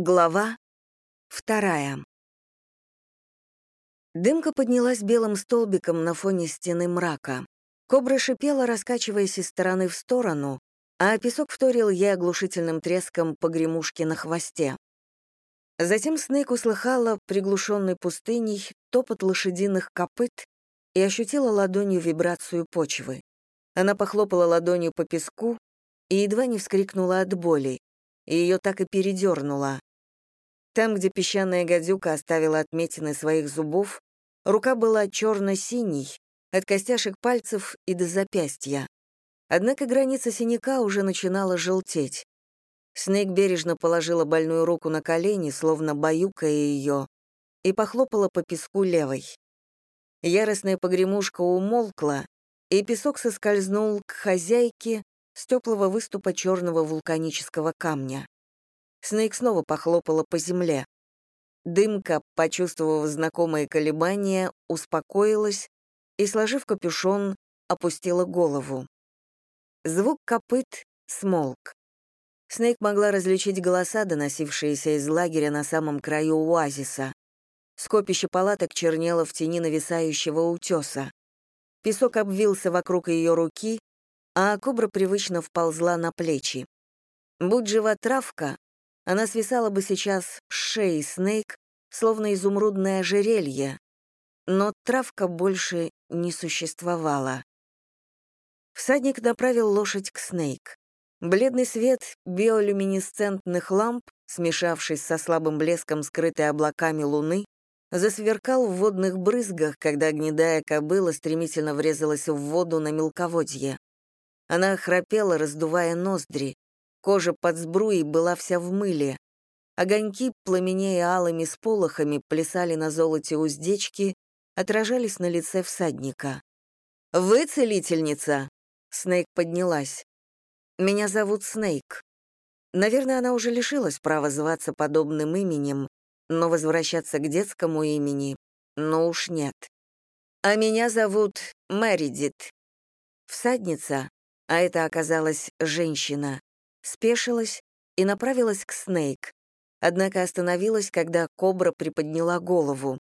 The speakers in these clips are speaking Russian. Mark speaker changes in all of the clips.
Speaker 1: Глава вторая. Дымка поднялась белым столбиком на фоне стены мрака. Кобра шипела, раскачиваясь из стороны в сторону, а песок вторил ей оглушительным треском погремушки на хвосте. Затем Снейк услыхала приглушенной пустыней топот лошадиных копыт и ощутила ладонью вибрацию почвы. Она похлопала ладонью по песку и едва не вскрикнула от боли. Ее так и передернуло. Там, где песчаная гадюка оставила отметины своих зубов, рука была черно-синей, от костяшек пальцев и до запястья. Однако граница синяка уже начинала желтеть. Снейк бережно положила больную руку на колени, словно баюкая ее, и похлопала по песку левой. Яростная погремушка умолкла, и песок соскользнул к хозяйке с теплого выступа черного вулканического камня. Снейк снова похлопала по земле. Дымка, почувствовав знакомые колебания, успокоилась и, сложив капюшон, опустила голову. Звук копыт смолк. Снейк могла различить голоса, доносившиеся из лагеря на самом краю оазиса. Скопище палаток чернело в тени нависающего утеса. Песок обвился вокруг ее руки, а кобра привычно вползла на плечи. Будь жива травка, она свисала бы сейчас с шеи Снейк, словно изумрудное ожерелье, но травка больше не существовала. Всадник направил лошадь к Снейк. Бледный свет биолюминесцентных ламп, смешавшись со слабым блеском скрытой облаками луны, засверкал в водных брызгах, когда гнедая кобыла стремительно врезалась в воду на мелководье. Она храпела, раздувая ноздри, Кожа под сбруей была вся в мыле. Огоньки, пламенея алыми сполохами, плясали на золоте уздечки, отражались на лице всадника. «Вы целительница?» Снейк поднялась. «Меня зовут Снейк». Наверное, она уже лишилась права зваться подобным именем, но возвращаться к детскому имени, ну уж нет. «А меня зовут Мэридит». Всадница, а это оказалась женщина, спешилась и направилась к Снейк, однако остановилась, когда кобра приподняла голову.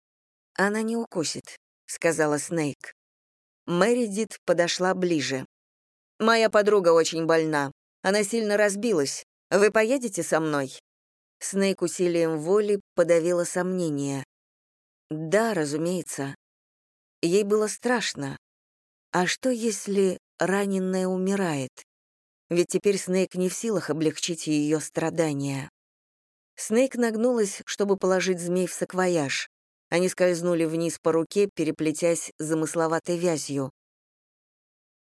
Speaker 1: «Она не укусит», — сказала Снейк. Мэридит подошла ближе. «Моя подруга очень больна. Она сильно разбилась. Вы поедете со мной?» Снейк усилием воли подавила сомнение. «Да, разумеется». Ей было страшно. А что, если раненая умирает? Ведь теперь Снейк не в силах облегчить ее страдания. Снейк нагнулась, чтобы положить змей в саквояж. Они скользнули вниз по руке, переплетясь замысловатой вязью.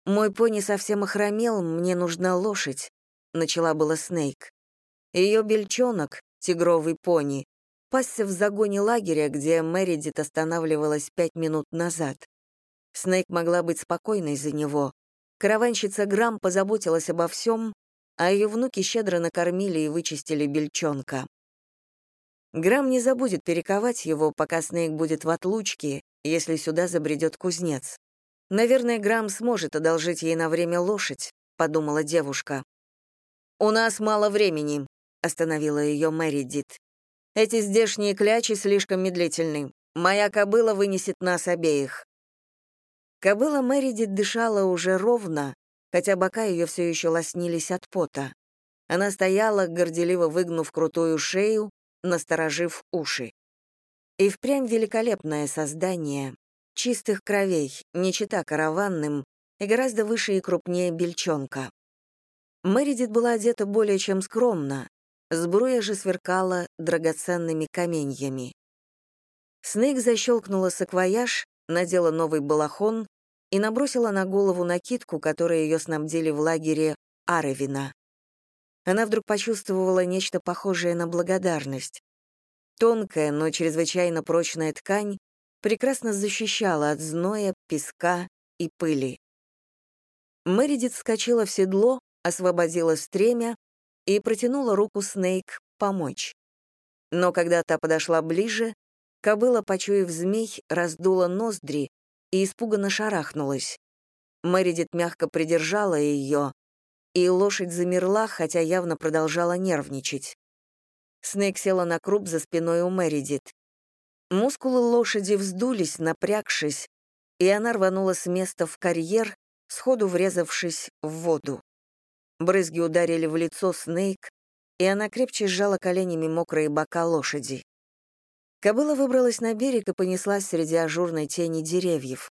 Speaker 1: «Мой пони совсем охромел, мне нужна лошадь», — начала была Снейк. Ее бельчонок, тигровый пони, пасся в загоне лагеря, где Мэридит останавливалась пять минут назад. Снейк могла быть спокойной за него. Караванщица Грамм позаботилась обо всем, а ее внуки щедро накормили и вычистили бельчонка. Грамм не забудет перековать его, пока Снейк будет в отлучке, если сюда забредет кузнец. Наверное, Грамм сможет одолжить ей на время лошадь, подумала девушка. «У нас мало времени», — остановила ее Мэри Дит. «Эти здешние клячи слишком медлительны. Моя кобыла вынесет нас обеих». Кобыла Мэридит дышала уже ровно, хотя бока ее все еще лоснились от пота. Она стояла, горделиво выгнув крутую шею, насторожив уши. И впрямь великолепное создание, чистых кровей, не чита караванным, и гораздо выше и крупнее бельчонка. Мэридит была одета более чем скромно, сбруя же сверкала драгоценными каменьями. Снейк защелкнула саквояж, надела новый балахон и набросила на голову накидку, которой ее снабдили в лагере Аревина. Она вдруг почувствовала нечто похожее на благодарность. Тонкая, но чрезвычайно прочная ткань прекрасно защищала от зноя, песка и пыли. Мэридит вскочила в седло, освободила стремя и протянула руку Снейк помочь. Но когда та подошла ближе, Кобыла, почуяв змей, раздула ноздри и испуганно шарахнулась. Мэридит мягко придержала ее, и лошадь замерла, хотя явно продолжала нервничать. Снейк села на круп за спиной у Мэридит. Мускулы лошади вздулись, напрягшись, и она рванула с места в карьер, сходу врезавшись в воду. Брызги ударили в лицо Снейк, и она крепче сжала коленями мокрые бока лошади. Кобыла выбралась на берег и понеслась среди ажурной тени деревьев.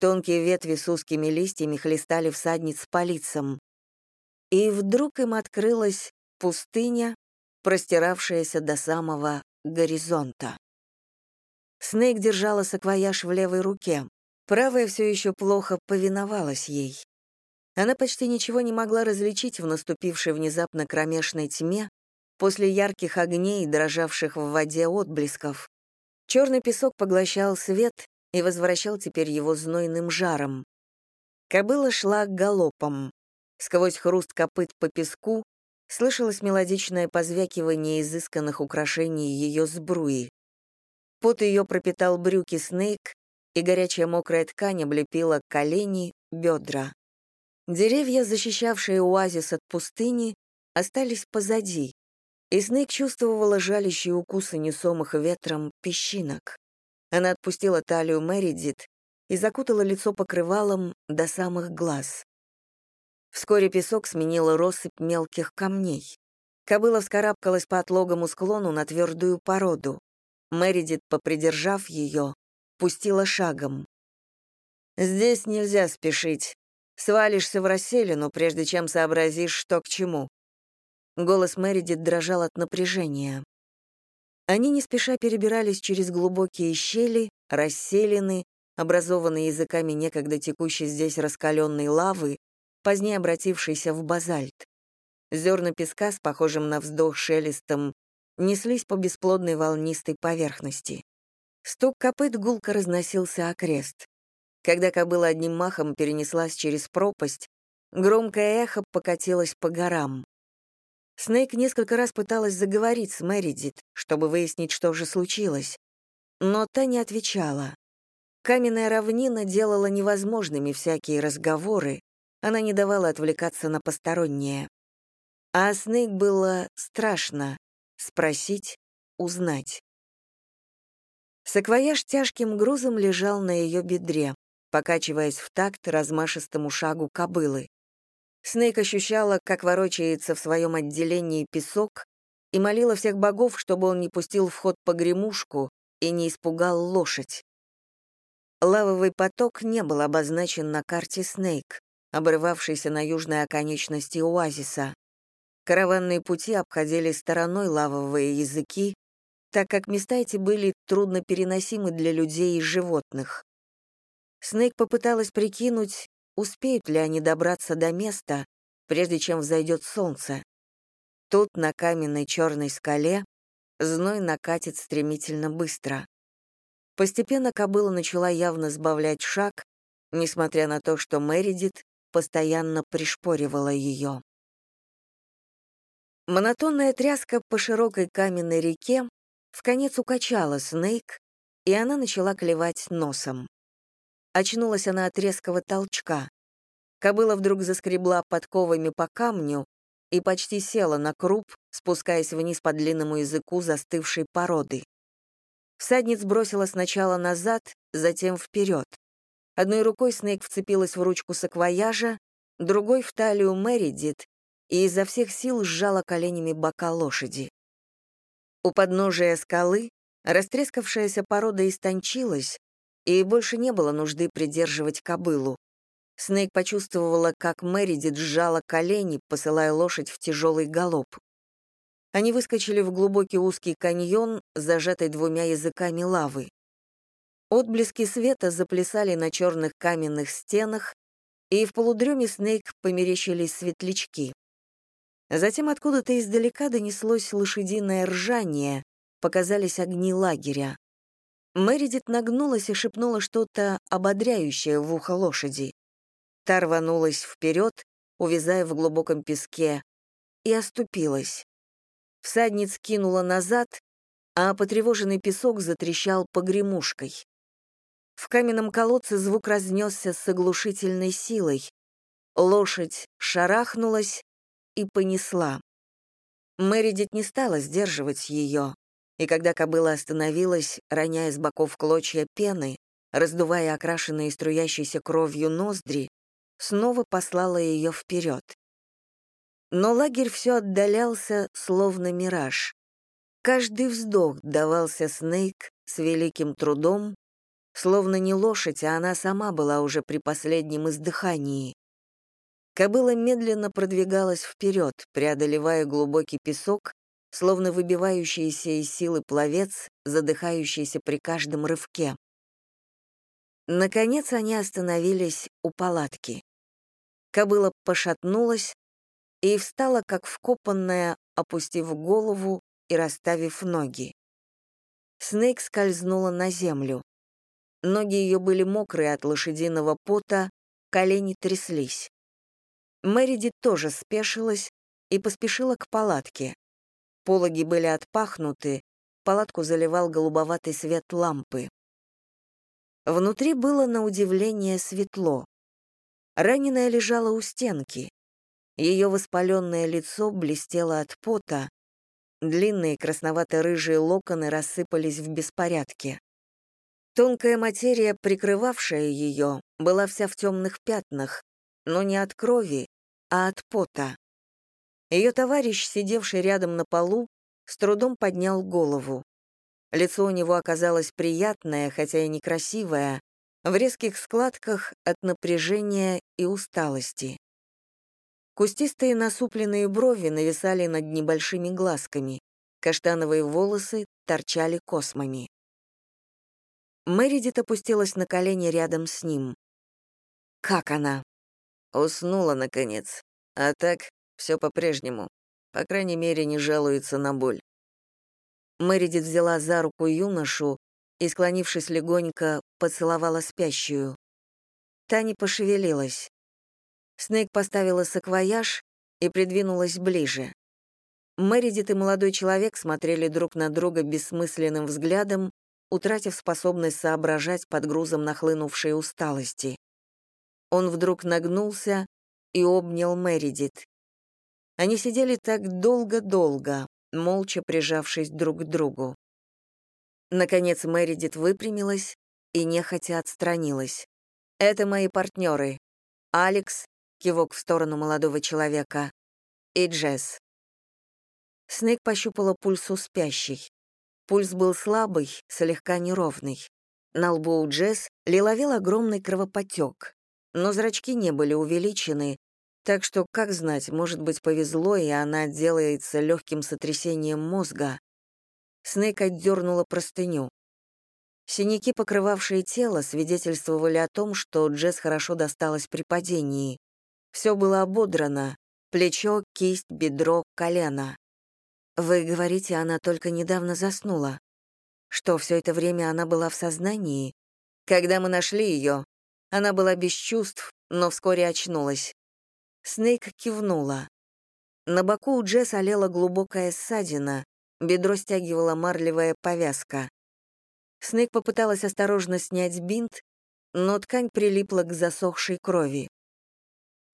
Speaker 1: Тонкие ветви с узкими листьями хлестали всадниц по лицам. И вдруг им открылась пустыня, простиравшаяся до самого горизонта. Снейк держала саквояж в левой руке. Правая все еще плохо повиновалась ей. Она почти ничего не могла различить в наступившей внезапно кромешной тьме после ярких огней, дрожавших в воде отблесков. Черный песок поглощал свет и возвращал теперь его знойным жаром. Кобыла шла галопом. Сквозь хруст копыт по песку слышалось мелодичное позвякивание изысканных украшений ее сбруи. Пот ее пропитал брюки Снейк, и горячая мокрая ткань облепила колени, бедра. Деревья, защищавшие оазис от пустыни, остались позади, и Снейк чувствовала жалящие укусы несомых ветром песчинок. Она отпустила талию Мэридит и закутала лицо покрывалом до самых глаз. Вскоре песок сменила россыпь мелких камней. Кобыла вскарабкалась по отлогому склону на твердую породу. Мэридит, попридержав ее, пустила шагом. «Здесь нельзя спешить. Свалишься в расселину, прежде чем сообразишь, что к чему». Голос Мэридит дрожал от напряжения. Они не спеша перебирались через глубокие щели, расселены, образованные языками некогда текущей здесь раскаленной лавы, позднее обратившейся в базальт. Зерна песка с похожим на вздох шелестом неслись по бесплодной волнистой поверхности. Стук копыт гулко разносился окрест. Когда кобыла одним махом перенеслась через пропасть, громкое эхо покатилось по горам. Снейк несколько раз пыталась заговорить с Мэридит, чтобы выяснить, что же случилось. Но та не отвечала. Каменная равнина делала невозможными всякие разговоры, она не давала отвлекаться на постороннее. А Снейк было страшно спросить, узнать. Саквояж тяжким грузом лежал на ее бедре, покачиваясь в такт размашистому шагу кобылы. Снейк ощущала, как ворочается в своем отделении песок, и молила всех богов, чтобы он не пустил в ход погремушку и не испугал лошадь. Лавовый поток не был обозначен на карте Снейк обрывавшийся на южной оконечности оазиса. Караванные пути обходили стороной лавовые языки, так как места эти были трудно переносимы для людей и животных. Снейк попыталась прикинуть, успеют ли они добраться до места, прежде чем взойдет солнце. Тут, на каменной черной скале, зной накатит стремительно быстро. Постепенно кобыла начала явно сбавлять шаг, несмотря на то, что Мэридит постоянно пришпоривала ее. Монотонная тряска по широкой каменной реке в конец укачала Снейк, и она начала клевать носом. Очнулась она от резкого толчка. Кобыла вдруг заскребла подковами по камню и почти села на круп, спускаясь вниз по длинному языку застывшей породы. Всадниц бросила сначала назад, затем вперед. Одной рукой Снейк вцепилась в ручку саквояжа, другой — в талию Мэридит и изо всех сил сжала коленями бока лошади. У подножия скалы растрескавшаяся порода истончилась, и больше не было нужды придерживать кобылу. Снейк почувствовала, как Мэридит сжала колени, посылая лошадь в тяжелый галоп. Они выскочили в глубокий узкий каньон, зажатый двумя языками лавы. Отблески света заплясали на черных каменных стенах, и в полудреме Снейк померещились светлячки. Затем откуда-то издалека донеслось лошадиное ржание, показались огни лагеря. Мэридит нагнулась и шепнула что-то ободряющее в ухо лошади. Та рванулась вперед, увязая в глубоком песке, и оступилась. Всадниц кинула назад, а потревоженный песок затрещал погремушкой. В каменном колодце звук разнесся с оглушительной силой. Лошадь шарахнулась и понесла. Мэридит не стала сдерживать ее, и когда кобыла остановилась, роняя с боков клочья пены, раздувая окрашенные струящейся кровью ноздри, снова послала ее вперед. Но лагерь все отдалялся, словно мираж. Каждый вздох давался Снейк с великим трудом, словно не лошадь, а она сама была уже при последнем издыхании. Кобыла медленно продвигалась вперед, преодолевая глубокий песок, словно выбивающийся из силы пловец, задыхающийся при каждом рывке. Наконец они остановились у палатки. Кобыла пошатнулась и встала, как вкопанная, опустив голову и расставив ноги. Снейк скользнула на землю. Ноги ее были мокрые от лошадиного пота, колени тряслись. Мэридит тоже спешилась и поспешила к палатке. Пологи были отпахнуты, палатку заливал голубоватый свет лампы. Внутри было на удивление светло. Раненая лежала у стенки. Ее воспаленное лицо блестело от пота, длинные красновато-рыжие локоны рассыпались в беспорядке. Тонкая материя, прикрывавшая ее, была вся в темных пятнах, но не от крови, а от пота. Ее товарищ, сидевший рядом на полу, с трудом поднял голову. Лицо у него оказалось приятное, хотя и некрасивое, в резких складках от напряжения и усталости. Кустистые насупленные брови нависали над небольшими глазками, каштановые волосы торчали космами. Мэридит опустилась на колени рядом с ним. «Как она?»
Speaker 2: Уснула, наконец. А так, все по-прежнему. По крайней мере, не жалуется на боль.
Speaker 1: Мэридит взяла за руку юношу и, склонившись легонько, поцеловала спящую. Та не пошевелилась. Снейк поставила саквояж и придвинулась ближе. Мэридит и молодой человек смотрели друг на друга бессмысленным взглядом, утратив способность соображать под грузом нахлынувшей усталости. Он вдруг нагнулся и обнял Мэридит. Они сидели так долго-долго, молча прижавшись друг к другу. Наконец Мэридит выпрямилась и нехотя отстранилась. «Это мои партнеры. Алекс, кивок в сторону молодого человека, и Джесс». Снейк пощупала пульс у спящей. Пульс был слабый, слегка неровный. На лбу у Джесс лиловел огромный кровопотек, но зрачки не были увеличены, так что, как знать, может быть, повезло, и она отделается легким сотрясением мозга. Снейк отдернула простыню. Синяки, покрывавшие тело, свидетельствовали о том, что Джесс хорошо досталось при падении. Все было ободрано — плечо, кисть, бедро, колено. Вы говорите, она только недавно заснула. Что, все это время она была в сознании? Когда мы нашли ее, она была без чувств, но вскоре очнулась. Снейк кивнула. На боку у Джесс олела глубокая ссадина, бедро стягивала марлевая повязка. Снейк попыталась осторожно снять бинт, но ткань прилипла к засохшей крови.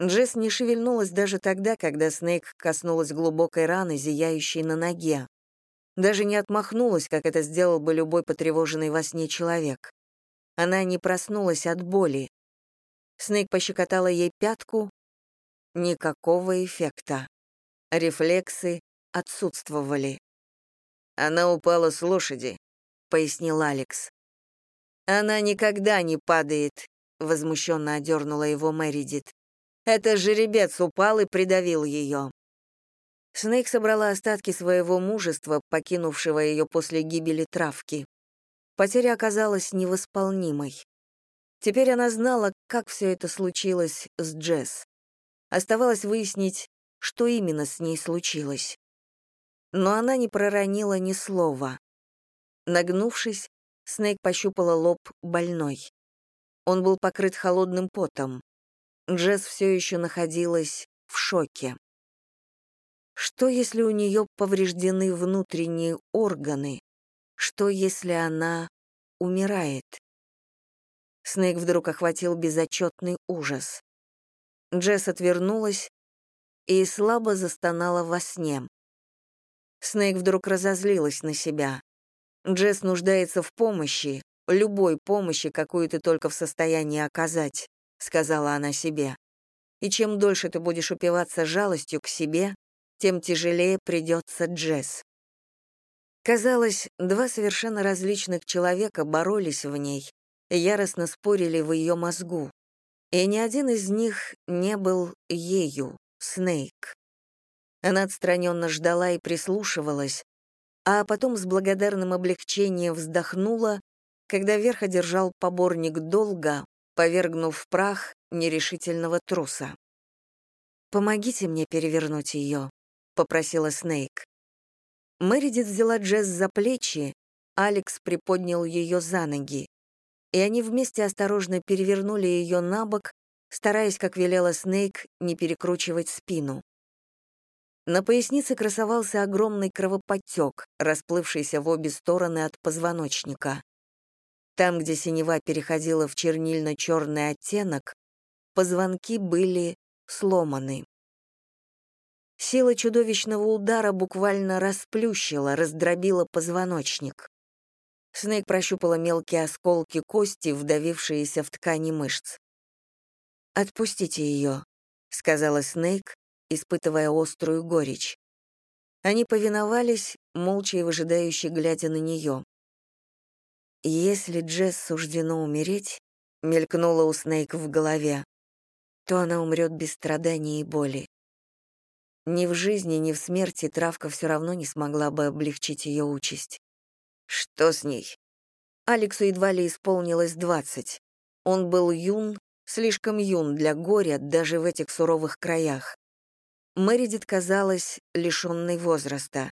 Speaker 1: Джесс не шевельнулась даже тогда, когда Снейк коснулась глубокой раны, зияющей на ноге. Даже не отмахнулась, как это сделал бы любой потревоженный во сне человек. Она не проснулась от боли. Снейк пощекотала ей пятку, Никакого эффекта. Рефлексы отсутствовали.
Speaker 2: «Она упала с лошади», — пояснил Алекс.
Speaker 1: «Она никогда не падает», — возмущенно одернула его Мэридит. «Это жеребец упал и придавил ее». Снейк собрала остатки своего мужества, покинувшего ее после гибели травки. Потеря оказалась невосполнимой. Теперь она знала, как все это случилось с Джесс. Оставалось выяснить, что именно с ней случилось. Но она не проронила ни слова. Нагнувшись, Снейк пощупала лоб больной. Он был покрыт холодным потом. Джесс все еще находилась в шоке. Что, если у нее повреждены внутренние органы? Что, если она умирает? Снейк вдруг охватил безотчетный ужас. Джесс отвернулась и слабо застонала во сне. Снейк вдруг разозлилась на себя. Джесс нуждается в помощи, любой помощи, какую ты только в состоянии оказать, сказала она себе. И чем дольше ты будешь упиваться жалостью к себе, тем тяжелее придется Джесс. Казалось, два совершенно различных человека боролись в ней, яростно спорили в ее мозгу. И ни один из них не был ею, Снейк. Она отстраненно ждала и прислушивалась, а потом с благодарным облегчением вздохнула, когда верх одержал поборник долга, повергнув в прах нерешительного труса. «Помогите мне перевернуть ее», — попросила Снейк. Мэридит взяла Джесс за плечи, Алекс приподнял ее за ноги, и они вместе осторожно перевернули ее на бок, стараясь, как велела Снейк, не перекручивать спину. На пояснице красовался огромный кровоподтек, расплывшийся в обе стороны от позвоночника. Там, где синева переходила в чернильно-черный оттенок, позвонки были сломаны. Сила чудовищного удара буквально расплющила, раздробила позвоночник. Снейк прощупала мелкие осколки кости, вдавившиеся в ткани мышц. «Отпустите ее», — сказала Снейк, испытывая острую горечь. Они повиновались, молча и выжидающе глядя на нее. «Если Джесс суждено умереть», — мелькнула у Снейк в голове, то она умрет без страданий и боли. Ни в жизни, ни в смерти травка все равно не смогла бы облегчить ее участь. «Что с ней?» Алексу едва ли исполнилось двадцать. Он был юн, слишком юн для горя даже в этих суровых краях. Мэридит казалась лишенной возраста.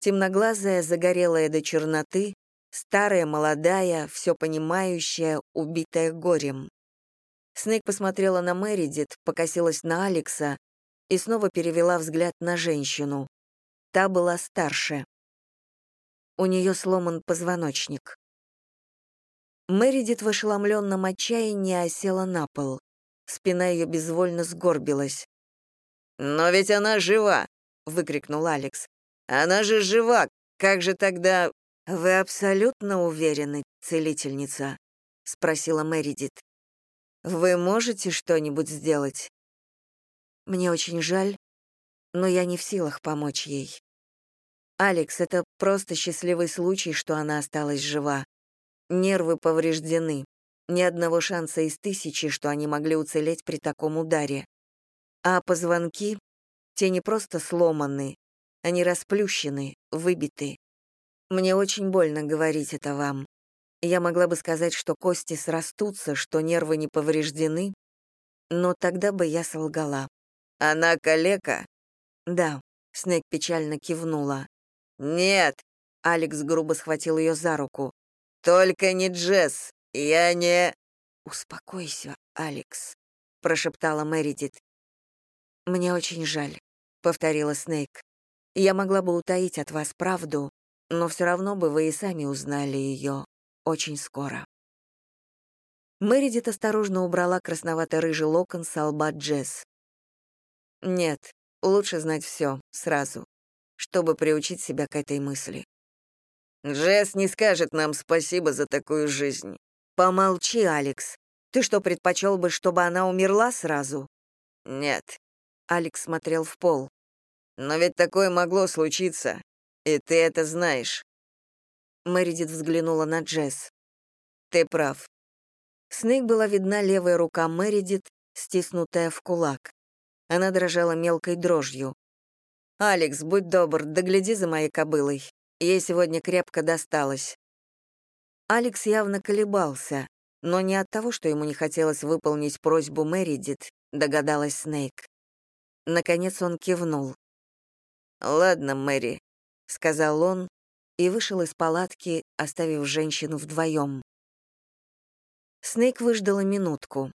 Speaker 1: Темноглазая, загорелая до черноты, старая, молодая, все понимающая, убитая горем. Снейк посмотрела на Мэридит, покосилась на Алекса и снова перевела взгляд на женщину. Та была старше. У нее сломан позвоночник. Мэридит в ошеломленном отчаянии осела на пол. Спина ее безвольно сгорбилась. «Но ведь она жива!» — выкрикнул Алекс. «Она же жива! Как же тогда...» «Вы абсолютно уверены, целительница?» — спросила Мэридит. «Вы можете что-нибудь сделать?» «Мне очень жаль, но я не в силах помочь ей. Алекс, это просто счастливый случай, что она осталась жива. Нервы повреждены. Ни одного шанса из тысячи, что они могли уцелеть при таком ударе. А позвонки, те не просто сломаны, они расплющены, выбиты. Мне очень больно говорить это вам. Я могла бы сказать, что кости срастутся, что нервы не повреждены, но тогда бы я солгала. «Она калека?» «Да», — Снег печально кивнула. «Нет», — Алекс грубо схватил ее за руку. «Только не Джесс, я не...» «Успокойся, Алекс», — прошептала Мэридит. «Мне очень жаль», — повторила Снейк. «Я могла бы утаить от вас правду, но все равно бы вы и сами узнали ее очень скоро». Мэридит осторожно убрала красновато-рыжий локон с лба Джесс. «Нет, лучше знать все сразу, чтобы приучить себя к этой мысли». «Джесс не скажет нам спасибо за такую жизнь». «Помолчи, Алекс. Ты что, предпочел бы, чтобы она умерла сразу?» «Нет, Алекс смотрел в пол. «Но ведь такое могло случиться, и ты это знаешь». Мэридит взглянула на Джесс. «Ты прав». Снейк была видна левая рука Мэридит, стиснутая в кулак. Она дрожала мелкой дрожью. «Алекс, будь добр, догляди за моей кобылой. Ей сегодня крепко досталось». Алекс явно колебался, но не от того, что ему не хотелось выполнить просьбу Мэридит, догадалась Снейк. Наконец он кивнул. «Ладно, Мэри», — сказал он и вышел из палатки, оставив женщину вдвоем. Снейк выждала минутку.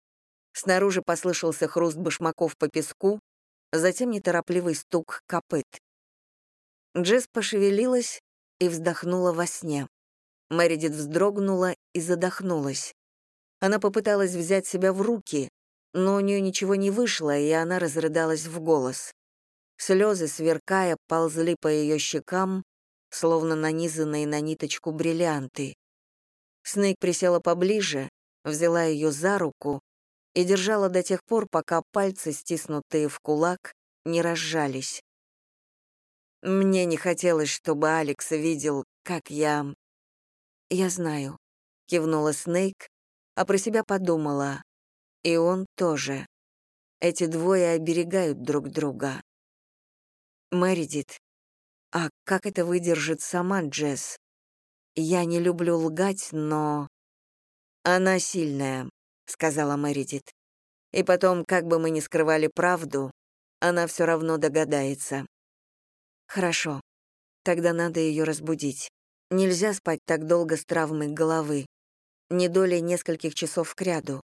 Speaker 1: Снаружи послышался хруст башмаков по песку, затем неторопливый стук копыт. Джесс пошевелилась и вздохнула во сне. Мэридит вздрогнула и задохнулась. Она попыталась взять себя в руки, но у нее ничего не вышло, и она разрыдалась в голос. Слезы, сверкая, ползли по ее щекам, словно нанизанные на ниточку бриллианты. Снейк присела поближе, взяла ее за руку и держала до тех пор, пока пальцы, стиснутые в кулак, не разжались. Мне не хотелось, чтобы Алекс видел, как я... «Я знаю», — кивнула Снейк, а про себя подумала. И он тоже. Эти двое оберегают друг друга. Мэридит, а как это выдержит сама Джесс? Я не люблю лгать, но... Она сильная, сказала Мэридит. И потом, как бы мы ни скрывали правду, она все равно догадается. Хорошо. Тогда надо ее разбудить. Нельзя спать так долго с травмой головы. Не долей нескольких часов кряду.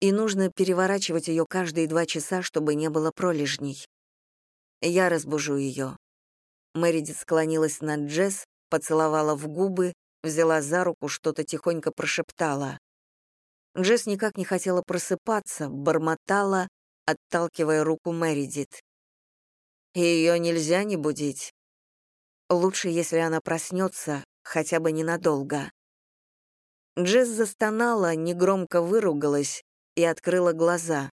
Speaker 1: И нужно переворачивать ее каждые два часа, чтобы не было пролежней. Я разбужу ее. Мэридит склонилась над Джесс, поцеловала в губы, взяла за руку, что-то тихонько прошептала. Джесс никак не хотела просыпаться, бормотала, отталкивая руку Мэридит. Ее нельзя не будить. Лучше, если она проснется, хотя бы ненадолго. Джесс застонала, негромко выругалась и открыла глаза.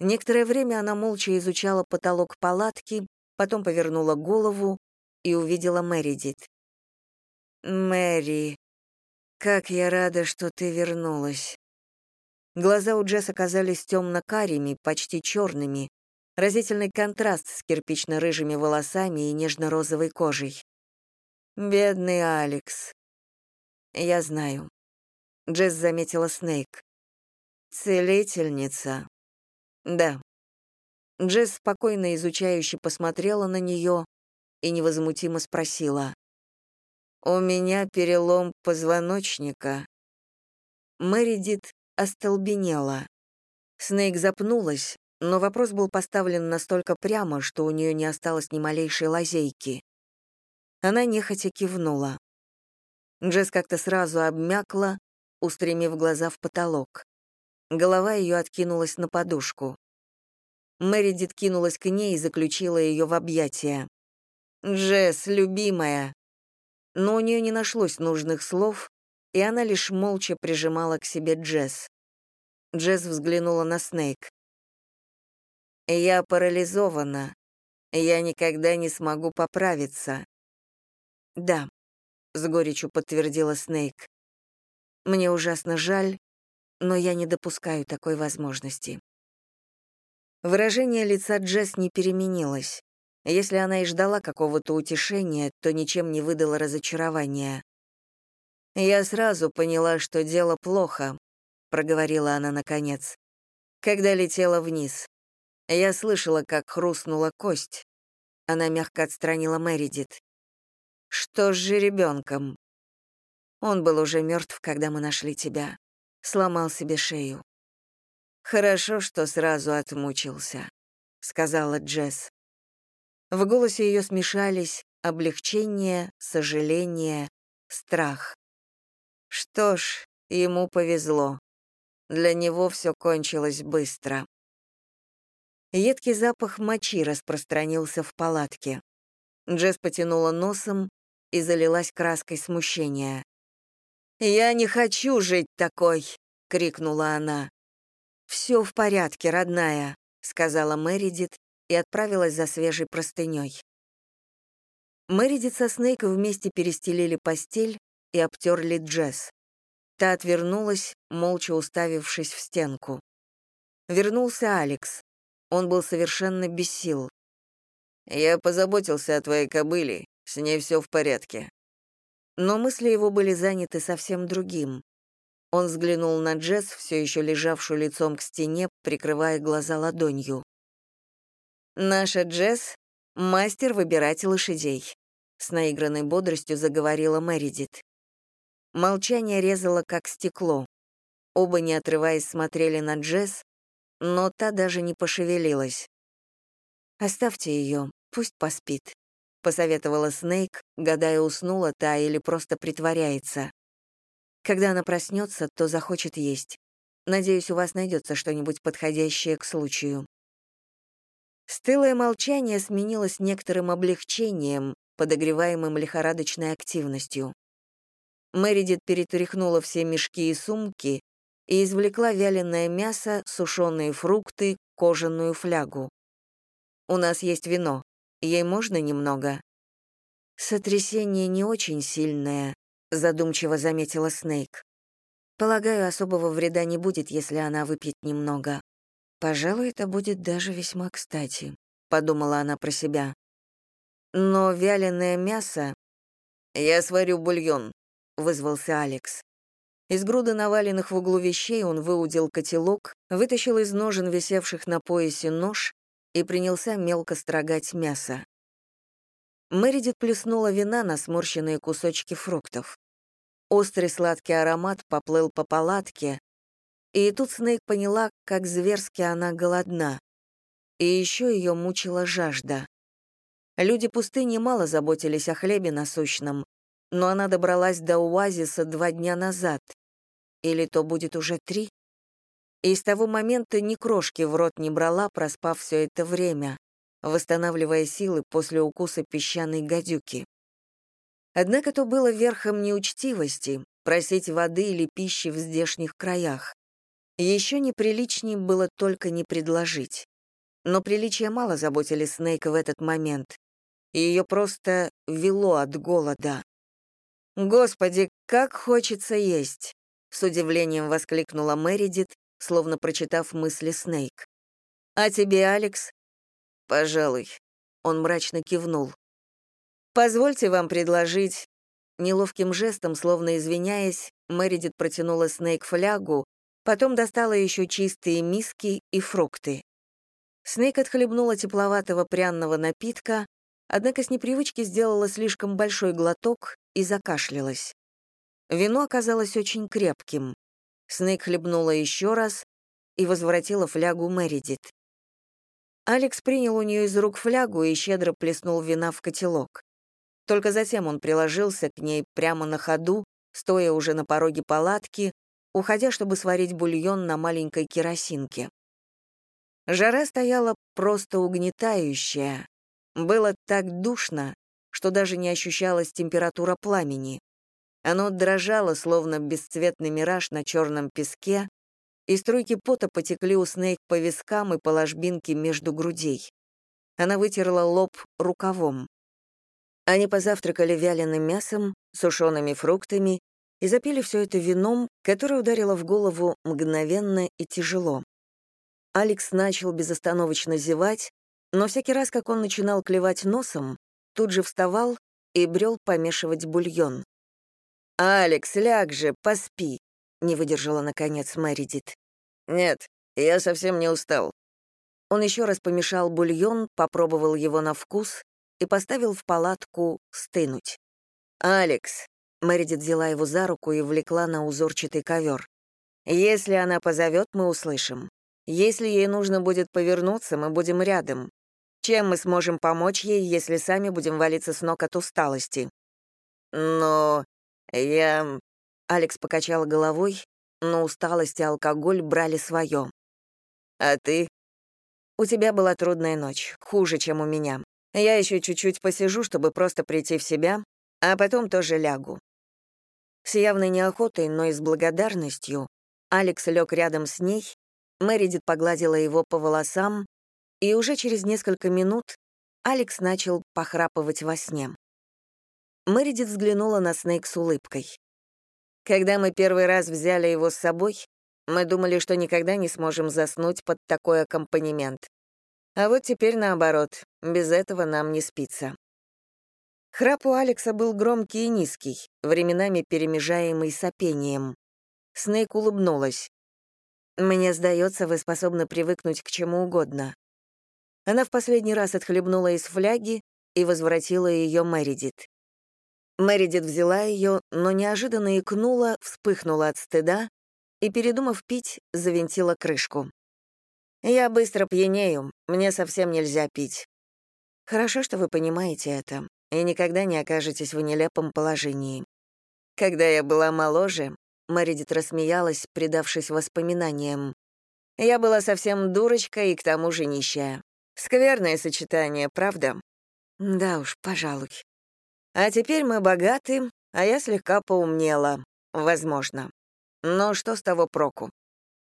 Speaker 1: Некоторое время она молча изучала потолок палатки, потом повернула голову и увидела Мэридит. «Мэри, как я рада, что ты вернулась». Глаза у Джесс оказались темно-карими, почти черными, разительный контраст с кирпично-рыжими волосами и нежно-розовой кожей. «Бедный Алекс». «Я знаю». Джесс заметила Снейк. «Целительница». «Да». Джесс спокойно изучающе посмотрела на нее и невозмутимо спросила. «У меня перелом позвоночника». Мэридит остолбенела. Снейк запнулась, но вопрос был поставлен настолько прямо, что у нее не осталось ни малейшей лазейки. Она нехотя кивнула. Джесс как-то сразу обмякла, устремив глаза в потолок. Голова ее откинулась на подушку. Мэридит кинулась к ней и заключила ее в объятия. «Джесс, любимая!» Но у нее не нашлось нужных слов, и она лишь молча прижимала к себе Джесс. Джесс взглянула на Снейк. Я парализована. Я никогда не смогу поправиться. Да, с горечью подтвердила Снейк. Мне ужасно жаль, но я не допускаю такой возможности. Выражение лица Джесс не переменилось. Если она и ждала какого-то утешения, то ничем не выдала разочарования. «Я сразу поняла, что дело плохо», — проговорила она наконец, когда летела вниз. Я слышала, как хрустнула кость. Она мягко отстранила Мэридит. «Что с жеребенком?» Он был уже мертв, когда мы нашли тебя. Сломал себе шею. «Хорошо, что сразу отмучился», — сказала Джесс. В голосе ее смешались облегчение, сожаление, страх. Что ж, ему повезло. Для него все кончилось быстро. Едкий запах мочи распространился в палатке. Джесс потянула носом и залилась краской смущения. «Я не хочу жить такой!» — крикнула она. «Все в порядке, родная», — сказала Мэридит и отправилась за свежей простыней. Мэридит со Снейк вместе перестелили постель и обтерли Джесс. Та отвернулась, молча уставившись в стенку. Вернулся Алекс. Он был совершенно без сил. «Я позаботился о твоей кобыле, с ней все в порядке». Но мысли его были заняты совсем другим. Он взглянул на Джесс, все еще лежавшую лицом к стене, прикрывая глаза ладонью. «Наша Джесс — мастер выбирать лошадей», — с наигранной бодростью заговорила Мэридит. Молчание резало, как стекло. Оба, не отрываясь, смотрели на Джесс, но та даже не пошевелилась. «Оставьте ее, пусть поспит», — посоветовала Снейк, гадая, уснула та или просто притворяется. «Когда она проснется, то захочет есть. Надеюсь, у вас найдется что-нибудь подходящее к случаю». Стылое молчание сменилось некоторым облегчением, подогреваемым лихорадочной активностью. Мэридит перетряхнула все мешки и сумки и извлекла вяленое мясо, сушеные фрукты, кожаную флягу. «У нас есть вино. Ей можно немного?» «Сотрясение не очень сильное», — задумчиво заметила Снейк. «Полагаю, особого вреда не будет, если она выпьет немного. Пожалуй, это будет даже весьма кстати», — подумала она про себя. «Но вяленое мясо...»
Speaker 2: «Я сварю бульон», — вызвался Алекс.
Speaker 1: Из груды наваленных в углу вещей он выудил котелок, вытащил из ножен, висевших на поясе, нож и принялся мелко строгать мясо. Мэридит плеснула вина на сморщенные кусочки фруктов. Острый сладкий аромат поплыл по палатке, и тут Снейк поняла, как зверски она голодна. И еще ее мучила жажда. Люди пустыни мало заботились о хлебе насущном, но она добралась до оазиса два дня назад. Или то будет уже три? И с того момента ни крошки в рот не брала, проспав все это время, восстанавливая силы после укуса песчаной гадюки. Однако то было верхом неучтивости просить воды или пищи в здешних краях. Еще неприличней было только не предложить. Но приличия мало заботили Снейка в этот момент. Ее просто вело от голода. «Господи, как хочется есть!» — с удивлением воскликнула Мэридит, словно прочитав мысли Снейк. «А тебе, Алекс?»
Speaker 2: «Пожалуй».
Speaker 1: Он мрачно кивнул. «Позвольте вам предложить...» Неловким жестом, словно извиняясь, Мэридит протянула Снейк флягу, потом достала еще чистые миски и фрукты. Снейк отхлебнула тепловатого пряного напитка, однако с непривычки сделала слишком большой глоток и закашлялась. Вино оказалось очень крепким. Снейк хлебнула еще раз и возвратила флягу Мэридит. Алекс принял у нее из рук флягу и щедро плеснул вина в котелок. Только затем он приложился к ней прямо на ходу, стоя уже на пороге палатки, уходя, чтобы сварить бульон на маленькой керосинке. Жара стояла просто угнетающая. Было так душно, что даже не ощущалась температура пламени. Оно дрожало, словно бесцветный мираж на черном песке, и струйки пота потекли у Снейк по вискам и по ложбинке между грудей. Она вытерла лоб рукавом. Они позавтракали вяленым мясом, сушеными фруктами и запили все это вином, которое ударило в голову мгновенно и тяжело. Алекс начал безостановочно зевать, но всякий раз, как он начинал клевать носом, тут же вставал и брел помешивать бульон. «Алекс, ляг же, поспи», — не выдержала, наконец, Мэридит.
Speaker 2: «Нет, я совсем не устал».
Speaker 1: Он еще раз помешал бульон, попробовал его на вкус и поставил в палатку стынуть. «Алекс», — Мэридит взяла его за руку и влекла на узорчатый ковер. «Если она позовет, мы услышим. Если ей нужно будет повернуться, мы будем рядом. Чем мы сможем помочь ей, если сами будем валиться с ног от усталости?»
Speaker 2: «Но «Я...»
Speaker 1: Алекс покачал головой, но усталость и алкоголь брали свое.
Speaker 2: «А ты?»
Speaker 1: «У тебя была трудная ночь, хуже, чем у меня. Я еще чуть-чуть посижу, чтобы просто прийти в себя, а потом тоже лягу». С явной неохотой, но и с благодарностью Алекс лег рядом с ней, Мэридит погладила его по волосам, и уже через несколько минут Алекс начал похрапывать во сне. Мэридит взглянула на Снейк с улыбкой. «Когда мы первый раз взяли его с собой, мы думали, что никогда не сможем заснуть под такой аккомпанемент. А вот теперь наоборот, без этого нам не спится». Храп у Алекса был громкий и низкий, временами перемежаемый сопением. Снейк улыбнулась. «Мне сдается, вы способны привыкнуть к чему угодно». Она в последний раз отхлебнула из фляги и возвратила ее Мэридит. Мэридит взяла ее, но неожиданно икнула, вспыхнула от стыда и, передумав пить, завинтила крышку. «Я быстро пьянею, мне совсем нельзя пить». «Хорошо, что вы понимаете это, и никогда не окажетесь в нелепом положении». Когда я была моложе, Мэридит рассмеялась, предавшись воспоминаниям. Я была совсем дурочка и к тому же нищая.
Speaker 2: Скверное сочетание, правда?
Speaker 1: Да уж, пожалуй.
Speaker 2: А теперь мы богаты, а я слегка поумнела. Возможно. Но что с того проку?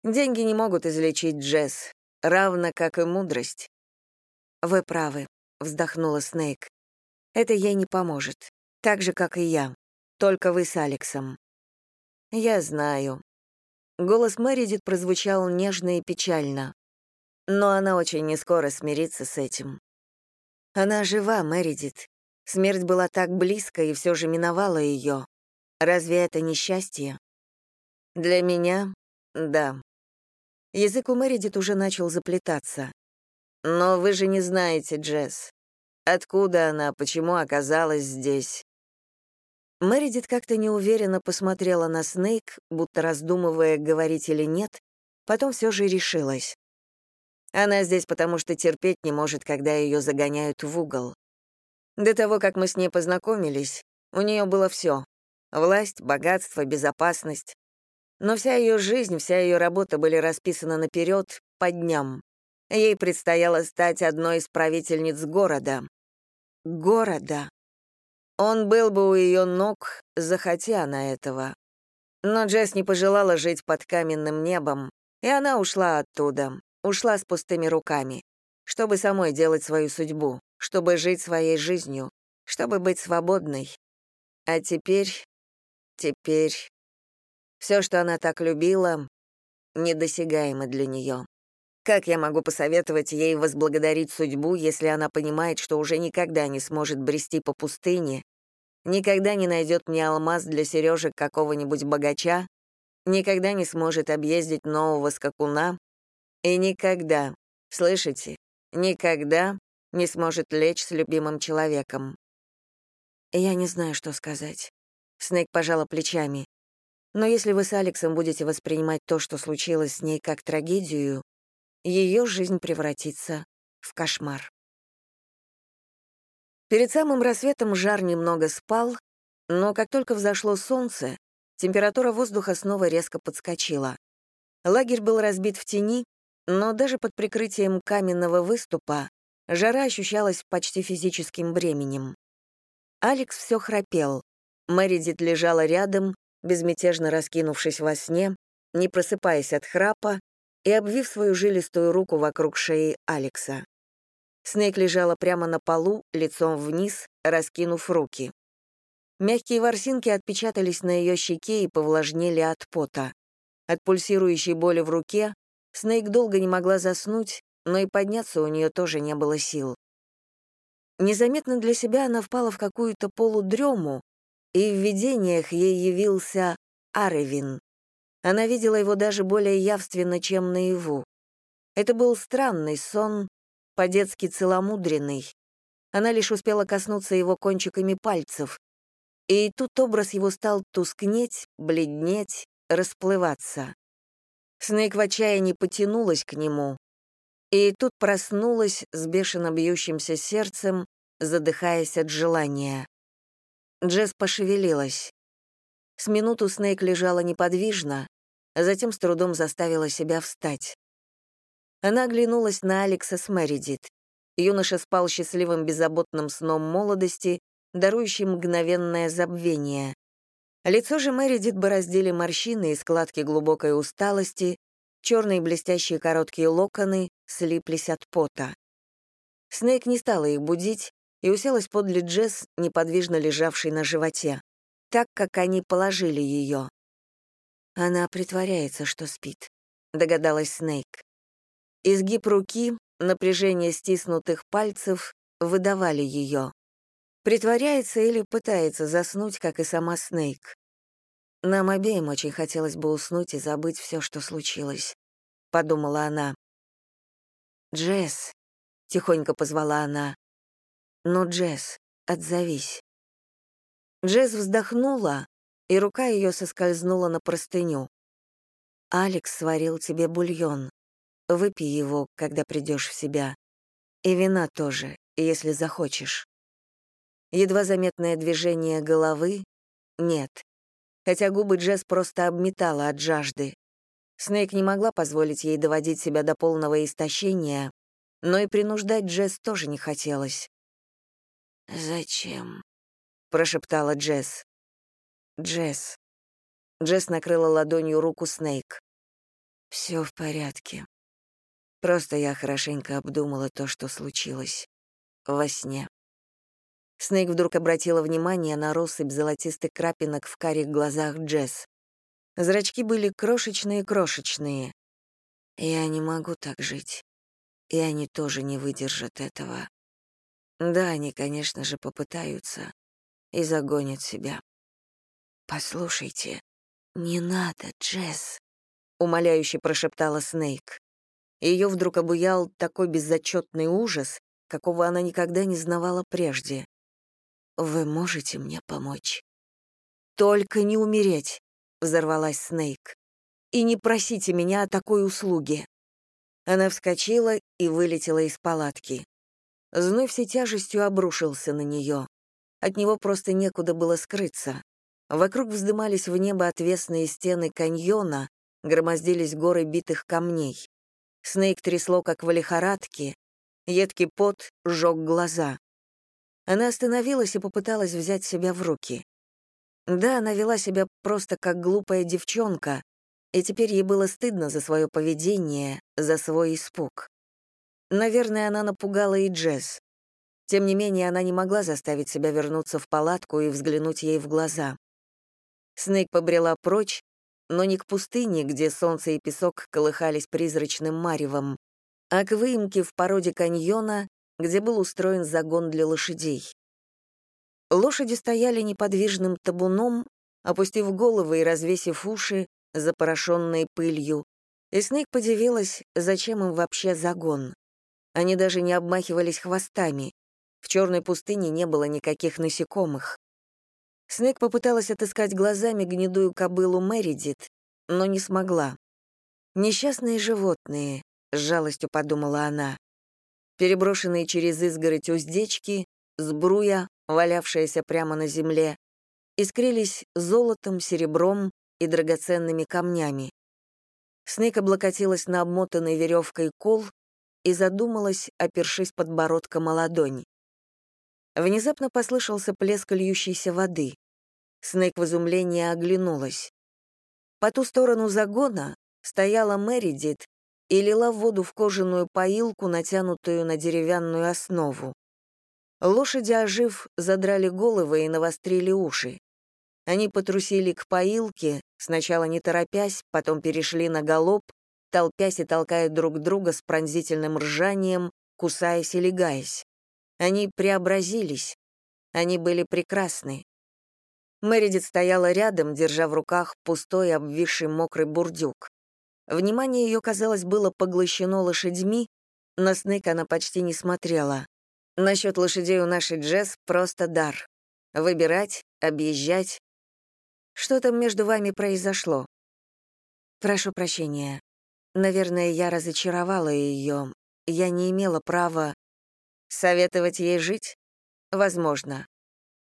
Speaker 2: Деньги не могут излечить Джесс, равно как и мудрость.
Speaker 1: «Вы правы», — вздохнула Снейк. «Это ей не поможет. Так же, как и я. Только вы с Алексом».
Speaker 2: «Я знаю». Голос Мэридит прозвучал нежно и печально. Но она очень нескоро смирится с этим. Она жива, Мэридит. Смерть была так близко и все же миновала ее. Разве это не счастье? Для меня — да. Язык у Мэридит уже начал заплетаться. Но вы же не знаете Джесс. Откуда она, почему оказалась здесь? Мэридит как-то неуверенно посмотрела на Снейк, будто раздумывая, говорить или нет, потом все же решилась. Она здесь потому, что терпеть не может, когда ее загоняют в угол. До того, как мы с ней познакомились, у нее было все: власть, богатство, безопасность. Но вся ее жизнь, вся ее работа были расписаны наперед, по дням. Ей предстояло стать одной из правительниц города. Города. Он был бы у ее ног, захотя она этого. Но Джесс не пожелала жить под каменным небом, и она ушла оттуда, ушла с пустыми руками, чтобы самой делать свою судьбу, чтобы жить своей жизнью, чтобы быть свободной. А теперь... теперь... Все, что она так любила, недосягаемо для нее. Как я могу посоветовать ей возблагодарить судьбу, если она понимает, что уже никогда не сможет брести по пустыне, никогда не найдет мне алмаз для сережек какого-нибудь богача, никогда не сможет объездить нового скакуна и никогда, слышите, никогда не сможет лечь с любимым человеком.
Speaker 1: Я не знаю, что сказать. Снейк пожала плечами. Но если вы с Алексом будете воспринимать то, что случилось с ней, как трагедию, ее жизнь превратится в кошмар.
Speaker 2: Перед самым рассветом жар немного спал, но как только взошло солнце, температура воздуха снова резко подскочила. Лагерь был разбит в тени, но даже под прикрытием каменного выступа жара ощущалась почти физическим бременем. Алекс все храпел. Мэридит лежала рядом, безмятежно раскинувшись во сне, не просыпаясь от храпа и обвив свою жилистую руку вокруг шеи Алекса. Снейк лежала прямо на полу, лицом вниз, раскинув руки. Мягкие ворсинки отпечатались на ее щеке и повлажнели от пота. От пульсирующей боли в руке Снейк долго не могла заснуть, но и подняться у нее тоже не было сил. Незаметно для себя она впала в какую-то полудрему, и в видениях ей явился Аревин. Она видела его даже более явственно, чем наяву. Это был странный сон, по-детски целомудренный. Она лишь успела коснуться его кончиками пальцев. И тут образ его стал тускнеть, бледнеть, расплываться. Снейк в отчаянии потянулась к нему. И тут проснулась с бешено бьющимся сердцем, задыхаясь от желания. Джесс пошевелилась. С минуту Снейк лежала неподвижно, а затем с трудом заставила себя встать. Она оглянулась на Алекса с Мэридит. Юноша спал счастливым беззаботным сном молодости, дарующим мгновенное забвение. Лицо же Мэридит бороздили морщины и складки глубокой усталости, черные блестящие короткие локоны слиплись от пота. Снейк не стала их будить и уселась подле Джесс, неподвижно лежавшей на животе так, как они положили ее. Она притворяется, что спит, догадалась Снейк. Изгиб руки, напряжение стиснутых пальцев выдавали ее. Притворяется или пытается заснуть, как и сама Снейк. Нам обеим очень хотелось бы уснуть и забыть все, что случилось, подумала она. Джесс, тихонько позвала она. Ну, Джесс, отзовись. Джесс вздохнула, и рука ее соскользнула на простыню. «Алекс сварил тебе бульон. Выпей его, когда придешь в себя. И вина тоже, если захочешь». Едва заметное движение головы — нет. Хотя губы Джесс просто обметала от жажды. Снейк не могла позволить ей доводить себя до полного истощения,
Speaker 1: но и принуждать Джесс тоже не хотелось.
Speaker 2: «Зачем?»
Speaker 1: — прошептала Джесс. «Джесс». Джесс накрыла ладонью руку Снейк.
Speaker 2: «Все в порядке.
Speaker 1: Просто я хорошенько обдумала то, что случилось. Во сне». Снейк вдруг обратила внимание на россыпь золотистых крапинок в карих глазах Джесс. Зрачки были крошечные-крошечные.
Speaker 2: «Я не могу так жить. И они тоже не выдержат этого. Да, они, конечно же, попытаются и загонят себя. Послушайте, не надо, Джесс,
Speaker 1: умоляюще прошептала Снейк. Ее вдруг обуял такой безотчетный ужас, какого она никогда не знавала прежде.
Speaker 2: Вы можете мне помочь?
Speaker 1: Только не умереть, взорвалась Снейк. И не просите меня о такой услуге. Она вскочила и вылетела из палатки. Зной всей тяжестью обрушился на нее. От него просто некуда было скрыться. Вокруг вздымались в небо отвесные стены каньона, громоздились горы битых камней. Снейк трясло, как в лихорадке. Едкий пот сжег глаза. Она остановилась и попыталась взять себя в руки. Да, она вела себя просто как глупая девчонка, и теперь ей было стыдно за свое поведение, за свой испуг. Наверное, она напугала и Джесс. Тем не менее, она не могла заставить себя вернуться в палатку и взглянуть ей в глаза. Снейк побрела прочь, но не к пустыне, где солнце и песок колыхались призрачным маревом, а к выемке в породе каньона, где был устроен загон для лошадей. Лошади стояли неподвижным табуном, опустив головы и развесив уши, запорошенные пылью, и Снейк подивилась, зачем им вообще загон. Они даже не обмахивались хвостами. В черной пустыне не было никаких насекомых. Снег попыталась отыскать глазами гнедую кобылу Мэридит, но не смогла. «Несчастные животные», — с жалостью подумала она. Переброшенные через изгородь уздечки, сбруя, валявшаяся прямо на земле, искрились золотом, серебром и драгоценными камнями. Снейк облокотилась на обмотанной веревкой кол и задумалась, опершись подбородком о ладонь. Внезапно послышался плеск льющейся воды. Снейк в изумлении оглянулась. По ту сторону загона стояла Мэридит и лила воду в кожаную поилку, натянутую на деревянную основу. Лошади, ожив, задрали головы и навострили уши. Они потрусили к поилке, сначала не торопясь, потом перешли на галоп, толпясь и толкая друг друга с пронзительным ржанием, кусаясь и легаясь. Они преобразились. Они были прекрасны. Мэридит стояла рядом, держа в руках пустой, обвисший мокрый бурдюк. Внимание ее, казалось, было поглощено лошадьми, на Снейк она почти не смотрела. Насчет лошадей у нашей Джесс просто дар. Выбирать, объезжать. Что там между вами произошло? Прошу прощения. Наверное, я разочаровала ее. Я не имела права советовать ей жить? Возможно.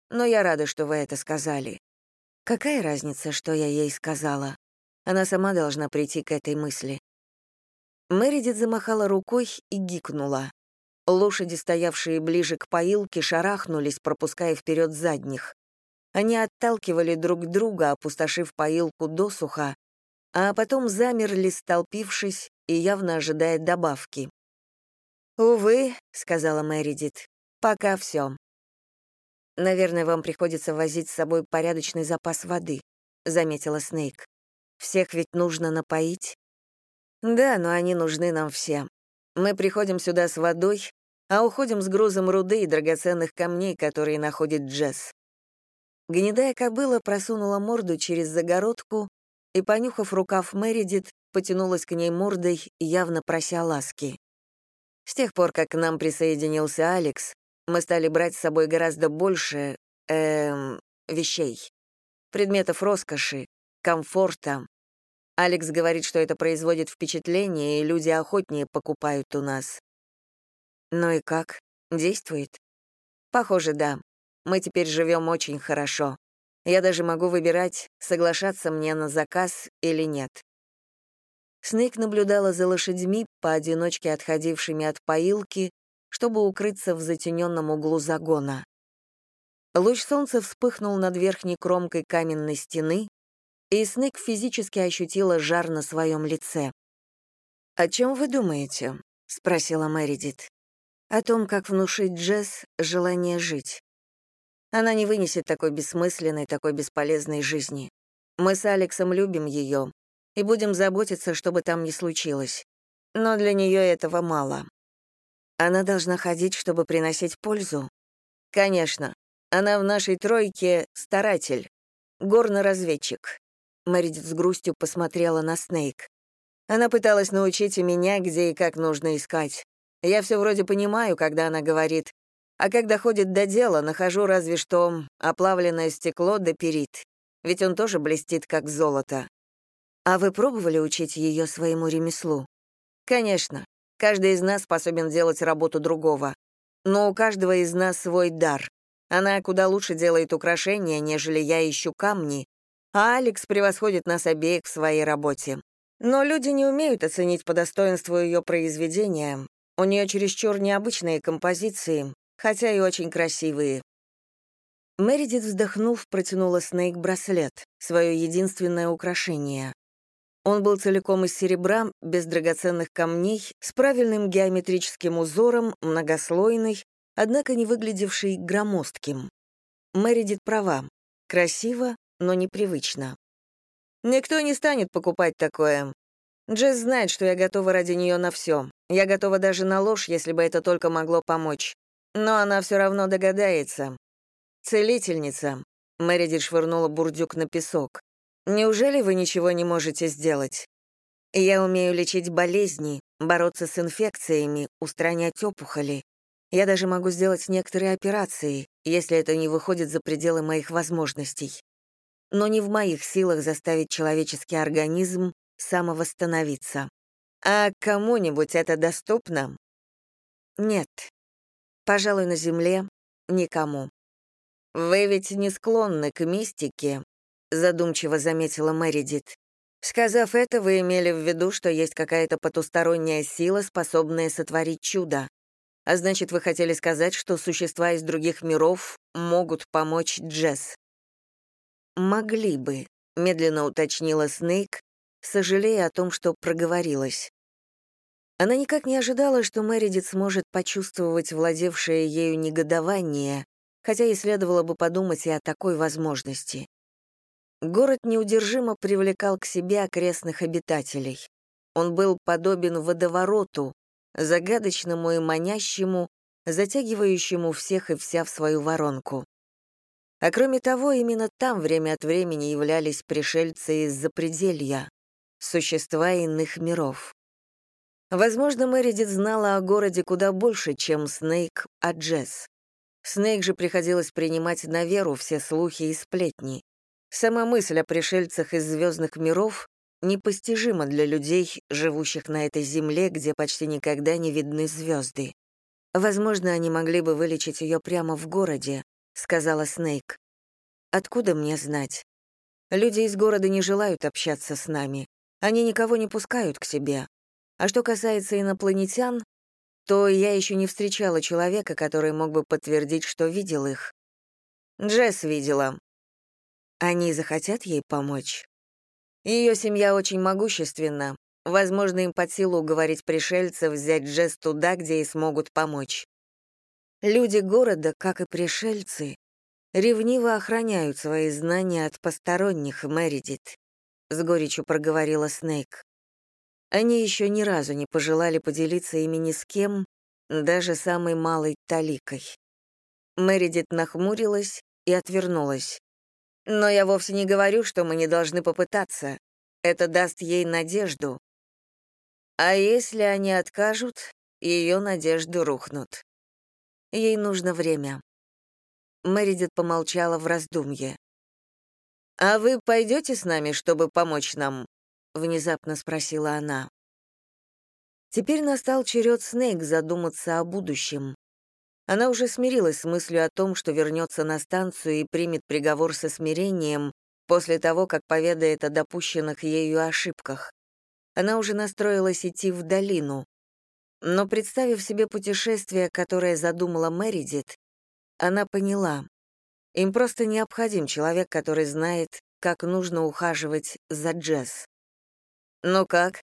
Speaker 1: Но я рада, что вы это сказали. Какая разница, что я ей сказала? Она сама должна прийти к этой мысли. Мэридит замахала рукой и гикнула. Лошади, стоявшие ближе к поилке, шарахнулись, пропуская вперед задних. Они отталкивали друг друга, опустошив поилку досуха, а потом замерли, столпившись и явно ожидая добавки. «Увы», — сказала Мэридит, — «пока все. «Наверное, вам приходится возить с собой порядочный запас воды», — заметила Снейк. «Всех ведь нужно напоить?» «Да, но они нужны нам всем. Мы приходим сюда с водой, а уходим с грузом руды и драгоценных камней, которые находит Джесс». Гнедая кобыла просунула морду через загородку и, понюхав рукав Мэридит, потянулась к ней мордой, явно прося ласки. С тех пор, как к нам присоединился Алекс, мы стали брать с собой гораздо больше, эм, вещей. Предметов роскоши, комфорта. Алекс говорит, что это производит впечатление, и люди охотнее покупают у нас. Ну и как? Действует? Похоже, да. Мы теперь живем очень хорошо. Я даже могу выбирать, соглашаться мне на заказ или нет. Снейк наблюдала за лошадьми, поодиночке отходившими от поилки, чтобы укрыться в затененном углу загона. Луч солнца вспыхнул над верхней кромкой каменной стены, и Снейк физически ощутила жар на своем лице. «О чем вы думаете?» — спросила Мэридит. «О том, как внушить Джесс желание жить. Она не вынесет такой бессмысленной, такой бесполезной жизни. Мы с Алексом любим ее и будем заботиться, чтобы там не случилось. Но для нее этого мало. Она должна ходить, чтобы приносить пользу? Конечно. Она в нашей тройке старатель, горно-разведчик. Мэридит с грустью посмотрела на Снейк. Она пыталась научить и меня, где и как нужно искать. Я все вроде понимаю, когда она говорит, а когда ходит до дела, нахожу разве что оплавленное стекло да перит, ведь он тоже блестит, как золото. А вы пробовали учить ее своему ремеслу? Конечно. Каждый из нас способен делать работу другого. Но у каждого из нас свой дар. Она куда лучше делает украшения, нежели я ищу камни, а Алекс превосходит нас обеих в своей работе. Но люди не умеют оценить по достоинству ее произведения. У нее чересчур необычные композиции, хотя и очень красивые. Мэридит, вздохнув, протянула Снейк браслет, свое единственное украшение. Он был целиком из серебра, без драгоценных камней, с правильным геометрическим узором, многослойный, однако не выглядевший громоздким. Мэридит права. Красиво, но непривычно. Никто не станет покупать такое. Джесс знает, что я готова ради нее на все. Я готова даже на ложь, если бы это только могло помочь. Но она все равно догадается. Целительница. Мэридит швырнула бурдюк на песок. Неужели вы ничего не можете сделать? Я умею лечить болезни, бороться с инфекциями, устранять опухоли. Я даже могу сделать некоторые операции, если это не выходит за пределы моих возможностей. Но не в моих силах заставить человеческий организм самовосстановиться. А кому-нибудь это доступно? Нет, Пожалуй, на Земле никому. «Вы ведь не склонны к мистике», — задумчиво заметила Мэридит. Сказав это, вы имели в виду, что есть какая-то потусторонняя сила, способная сотворить чудо. А значит, вы хотели сказать, что существа из других миров могут помочь Джесс. «Могли бы», — медленно уточнила Снейк, сожалея о том, что проговорилась. Она никак не ожидала, что Мэридит сможет почувствовать владевшее ею негодование, хотя и следовало бы подумать и о такой возможности. Город неудержимо привлекал к себе окрестных обитателей. Он был подобен водовороту, загадочному и манящему, затягивающему всех и вся в свою воронку. А кроме того, именно там время от времени являлись пришельцы из запределья, существа иных миров. Возможно, Мэридит знала о городе куда больше, чем Снейк о Джесс. Снейк же приходилось принимать на веру все слухи и сплетни. Сама мысль о пришельцах из звездных миров непостижима для людей, живущих на этой земле, где почти никогда не видны звезды. «Возможно, они могли бы вылечить ее прямо в городе», — сказала Снейк. «Откуда мне знать? Люди из города не желают общаться с нами. Они никого не пускают к себе. А что касается инопланетян, то я еще не встречала человека, который мог бы подтвердить, что видел их. Джесс видела. Они захотят ей помочь? Ее семья очень могущественна. Возможно, им под силу уговорить пришельцев взять Джесс туда, где и смогут помочь. Люди города, как и пришельцы, ревниво охраняют свои знания от посторонних, Мэридит, — с горечью проговорила Снейк. Они еще ни разу не пожелали поделиться ими ни с кем, даже самой малой таликой. Мэридит нахмурилась и отвернулась. «Но я вовсе не говорю, что мы не должны попытаться. Это даст ей надежду. А если они откажут, ее надежды рухнут. Ей нужно время». Мэридит помолчала в раздумье. «А вы пойдете с нами, чтобы помочь нам?» внезапно спросила она. Теперь настал черед Снейк задуматься о будущем. Она уже смирилась с мыслью о том, что вернется на станцию и примет приговор со смирением после того, как поведает о допущенных ею ошибках. она уже настроилась идти в долину. Но, представив себе путешествие, которое задумала Мэридит, она поняла, им просто необходим человек, который знает, как нужно ухаживать за Джесс. «Ну как?»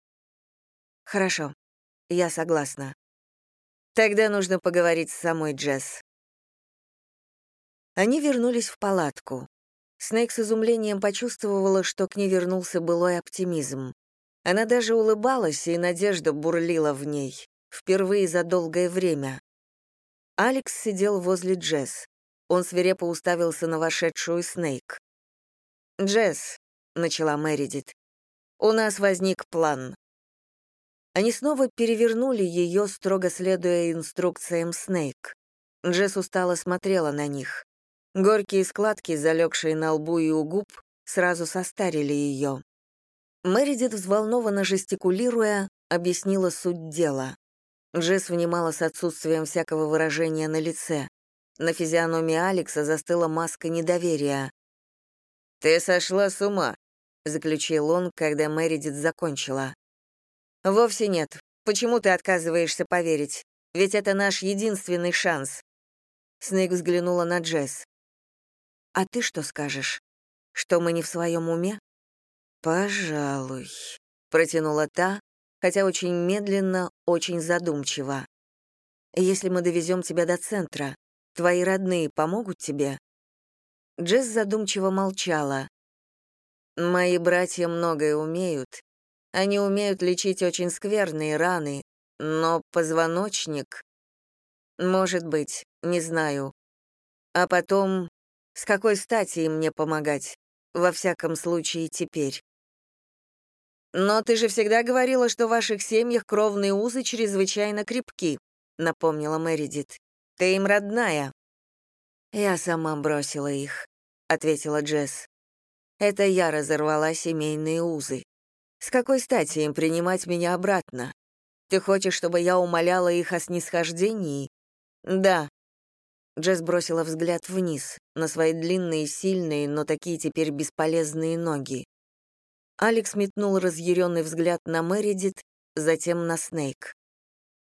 Speaker 1: «Хорошо, я согласна. Тогда нужно поговорить с самой Джесс». Они вернулись в палатку. Снейк с изумлением почувствовала, что к ней вернулся былой оптимизм. Она даже улыбалась, и надежда бурлила в ней. Впервые за долгое время. Алекс сидел возле Джесс. Он свирепо уставился на вошедшую Снейк. «Джесс», — начала Мэридит, — «у нас возник план». Они снова перевернули ее, строго следуя инструкциям Снейк. Джесс устало смотрела на них. Горькие складки, залегшие на лбу и у губ, сразу состарили ее. Мэридит, взволнованно жестикулируя, объяснила суть дела. Джесс внимала с отсутствием всякого выражения на лице. На физиономии Алекса застыла маска недоверия. «Ты сошла с ума», — заключил он, когда Мэридит закончила. «Вовсе нет. Почему ты отказываешься поверить? Ведь это наш единственный шанс». Снейк взглянула на Джесс. «А ты что скажешь? Что мы не в своем уме?» «Пожалуй», — протянула та, хотя очень медленно, очень задумчиво. «Если мы довезем тебя до центра, твои родные помогут тебе?» Джесс задумчиво молчала. «Мои братья многое умеют. Они умеют лечить очень скверные раны, но позвоночник... Может быть, не знаю. А потом, с какой стати им мне помогать? Во всяком случае, теперь. «Но ты же всегда говорила, что в ваших семьях кровные узы чрезвычайно крепки», — напомнила Мэридит. «Ты им родная». «Я сама бросила их», ответила Джесс. Это я разорвала семейные узы. С какой стати им принимать меня обратно? Ты хочешь, чтобы я умоляла их о снисхождении? Да. Джесс бросила взгляд вниз, на свои длинные, сильные, но такие теперь бесполезные ноги. Алекс метнул разъяренный взгляд на Мэридит, затем на Снейк.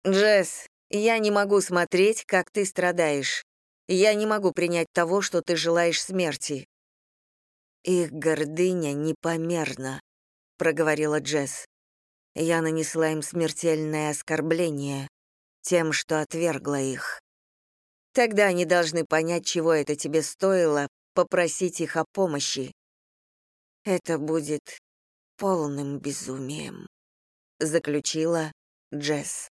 Speaker 1: «Джесс, я не могу смотреть, как ты страдаешь. Я не могу принять того, что ты желаешь смерти». «Их гордыня непомерна», — проговорила Джесс. «Я нанесла им смертельное оскорбление тем, что отвергла их. Тогда они должны понять, чего это тебе стоило, попросить их о помощи. Это будет полным безумием», — заключила Джесс.